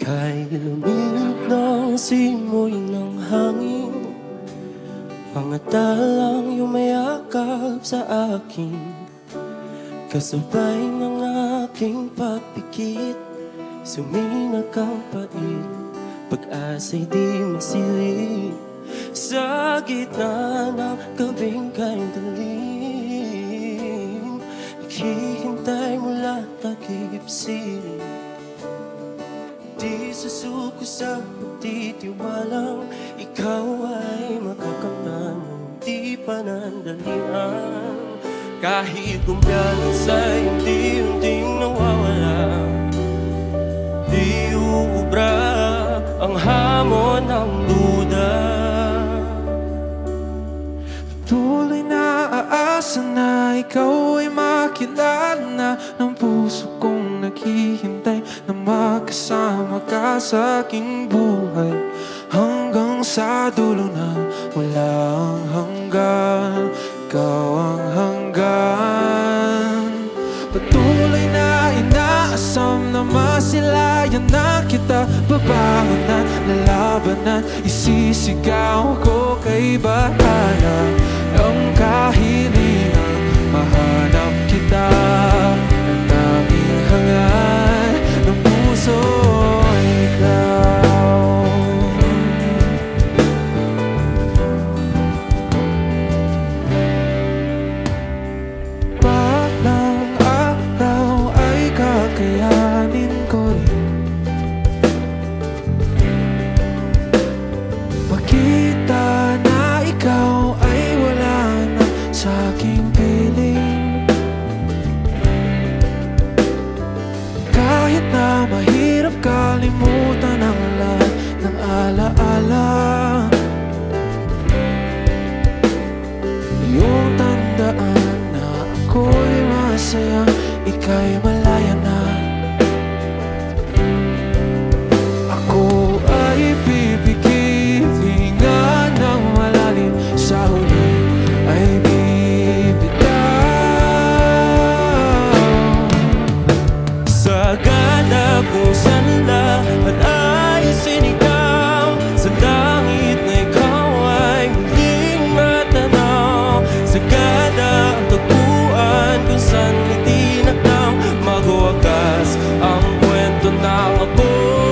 Lumilip ng simoy ng hangin. Pangatalang yumayakap sa akin. Kasabay ng aking pagpikit Suminak ang pait. Pag-asa'y di masili Sa gitna ng gabing kay dilim. Naghihintay mula takip siling Di susuko sa pagtitiwalang Ikaw ay makakamtan Di panandalian Kahit kumpiyansa sa'y unti-unting nawawala Di uubra ang hamon ng duda. Tuloy na aasa na ikaw ay makilala Ng puso aking buhay. Hanggang sa dulo na wala ang hanggan. Ikaw ang hanggan. Patuloy na inaasam na masilayan na kita. Babangon at lalabanan Isisigaw ko kay bahala mahirap kalimutan ang lahat ng alaala. Yung tandaan na ako'y masaya Ika'y malaya na Oh.